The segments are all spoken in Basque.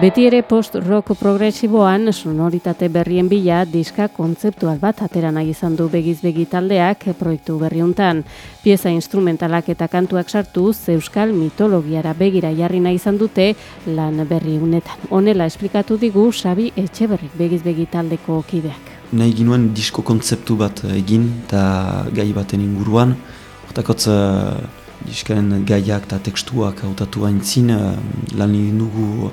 Beti ere post-rock progresiboan sonoritate berrien bila diska kontzeptual bat atera nahi izan du begiz-begi taldeak proiektu berriuntan. Pieza instrumentalak eta kantuak sartu euskal mitologiara begira jarri nahi izan dute lan berri unetan. Honela esplikatu digu Xabi Etxeberrik begiz-begi taldeko kideak. Nahi ginuen disko kontzeptu bat egin eta gai baten inguruan. Hortakotz uh, diskaren gaiak eta tekstuak hautatu haintzin uh, lan dugu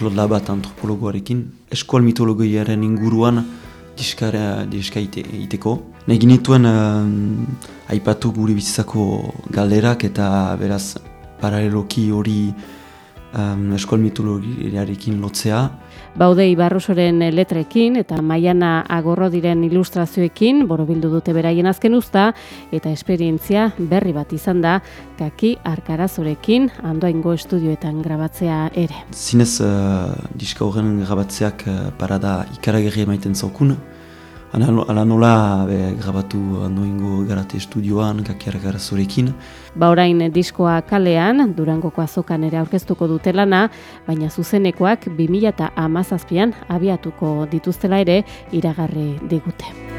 Claude Labat antropologoarekin, eskual mitologiaren inguruan diskara, diska ite, iteko. Nahi ginituen uh, aipatu guri bizitzako galderak eta beraz paraleloki hori um, eskol mitologiarekin lotzea. Baude Ibarrosoren letrekin eta Maiana Agorro diren ilustrazioekin borobildu dute beraien azken uzta eta esperientzia berri bat izan da kaki arkarazorekin andoaingo estudioetan grabatzea ere. Zinez uh, diska horren grabatzeak uh, parada ikaragerri emaiten zaukun, Ala nola be, grabatu noingo garate estudioan, kakiara garazorekin. Ba orain diskoa kalean, Durangoko azokan ere aurkeztuko dute lana, baina zuzenekoak 2000 eta amazazpian abiatuko dituztela ere iragarri digute.